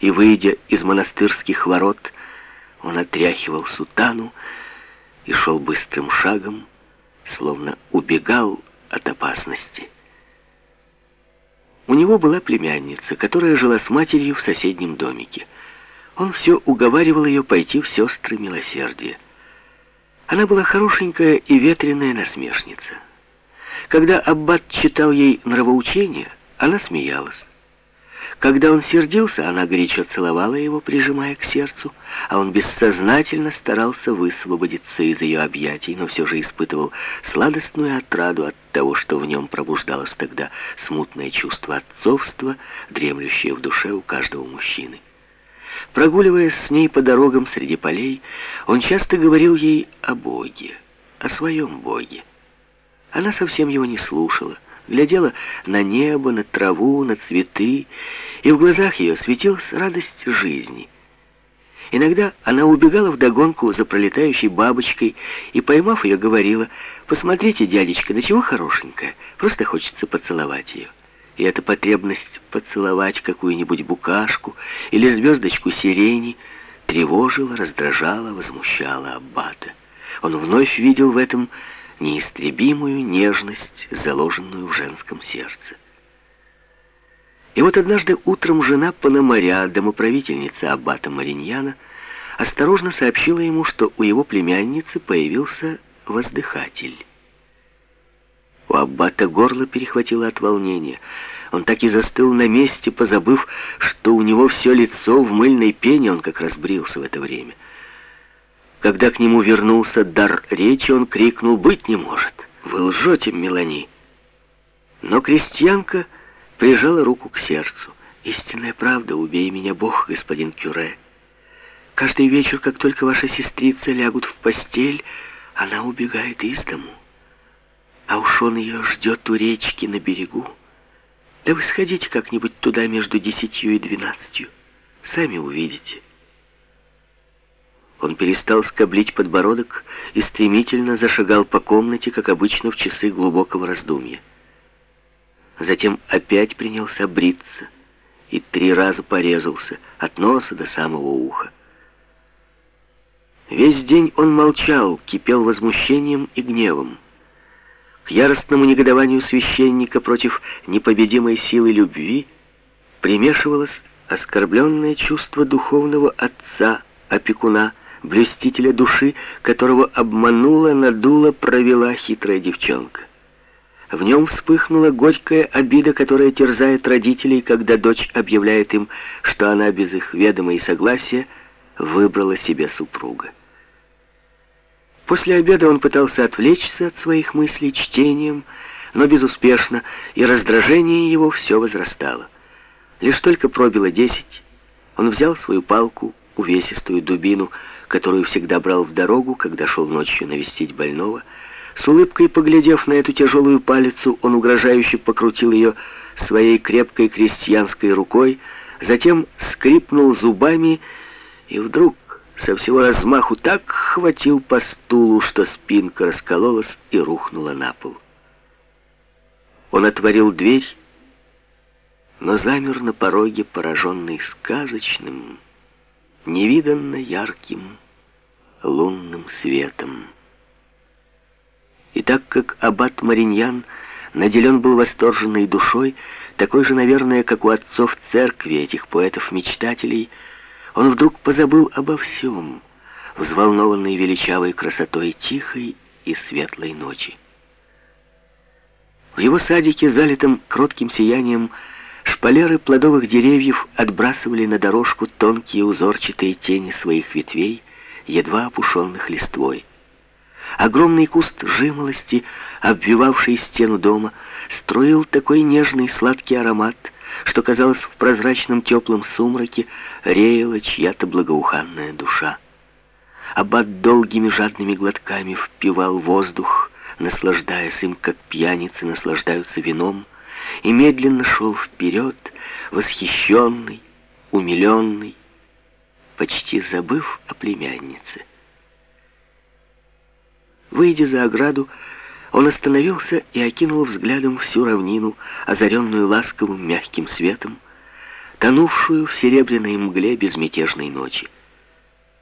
и, выйдя из монастырских ворот, он отряхивал сутану и шел быстрым шагом, словно убегал от опасности. У него была племянница, которая жила с матерью в соседнем домике. Он все уговаривал ее пойти в сестры милосердия. Она была хорошенькая и ветреная насмешница. Когда Аббат читал ей нравоучения, она смеялась. Когда он сердился, она горячо целовала его, прижимая к сердцу, а он бессознательно старался высвободиться из ее объятий, но все же испытывал сладостную отраду от того, что в нем пробуждалось тогда смутное чувство отцовства, дремлющее в душе у каждого мужчины. Прогуливаясь с ней по дорогам среди полей, он часто говорил ей о Боге, о своем Боге. Она совсем его не слушала, глядела на небо, на траву, на цветы, и в глазах ее светилась радость жизни. Иногда она убегала вдогонку за пролетающей бабочкой и, поймав ее, говорила, «Посмотрите, дядечка, да чего хорошенькая, просто хочется поцеловать ее». И эта потребность поцеловать какую-нибудь букашку или звездочку сирени тревожила, раздражала, возмущала Аббата. Он вновь видел в этом неистребимую нежность, заложенную в женском сердце. И вот однажды утром жена Пономаря, домоправительница аббата Мариньяна, осторожно сообщила ему, что у его племянницы появился воздыхатель. У аббата горло перехватило от волнения. Он так и застыл на месте, позабыв, что у него все лицо в мыльной пене, он как раз брился в это время — когда к нему вернулся дар речи, он крикнул «Быть не может! Вы лжете, Мелани!» Но крестьянка прижала руку к сердцу. «Истинная правда, убей меня, Бог, господин Кюре. Каждый вечер, как только ваша сестрица лягут в постель, она убегает из дому. А уж он ее ждет у речки на берегу. Да вы сходите как-нибудь туда между десятью и двенадцатью. Сами увидите». Он перестал скоблить подбородок и стремительно зашагал по комнате, как обычно в часы глубокого раздумья. Затем опять принялся бриться и три раза порезался от носа до самого уха. Весь день он молчал, кипел возмущением и гневом. К яростному негодованию священника против непобедимой силы любви примешивалось оскорбленное чувство духовного отца, опекуна, блюстителя души, которого обманула, надула, провела хитрая девчонка. В нем вспыхнула горькая обида, которая терзает родителей, когда дочь объявляет им, что она без их ведома и согласия выбрала себе супруга. После обеда он пытался отвлечься от своих мыслей чтением, но безуспешно, и раздражение его все возрастало. Лишь только пробило десять, он взял свою палку, увесистую дубину, которую всегда брал в дорогу, когда шел ночью навестить больного. С улыбкой поглядев на эту тяжелую палицу, он угрожающе покрутил ее своей крепкой крестьянской рукой, затем скрипнул зубами и вдруг со всего размаху так хватил по стулу, что спинка раскололась и рухнула на пол. Он отворил дверь, но замер на пороге, пораженный сказочным, невиданно ярким лунным светом. И так как аббат Мариньян наделен был восторженной душой, такой же, наверное, как у отцов церкви, этих поэтов-мечтателей, он вдруг позабыл обо всем, взволнованный величавой красотой тихой и светлой ночи. В его садике, залитом кротким сиянием, Шпалеры плодовых деревьев отбрасывали на дорожку тонкие узорчатые тени своих ветвей, едва опушенных листвой. Огромный куст жимолости, обвивавший стену дома, строил такой нежный сладкий аромат, что, казалось, в прозрачном теплом сумраке реяла чья-то благоуханная душа. Аббат долгими жадными глотками впивал воздух, наслаждаясь им, как пьяницы наслаждаются вином, и медленно шел вперед, восхищенный, умиленный, почти забыв о племяннице. Выйдя за ограду, он остановился и окинул взглядом всю равнину, озаренную ласковым мягким светом, тонувшую в серебряной мгле безмятежной ночи.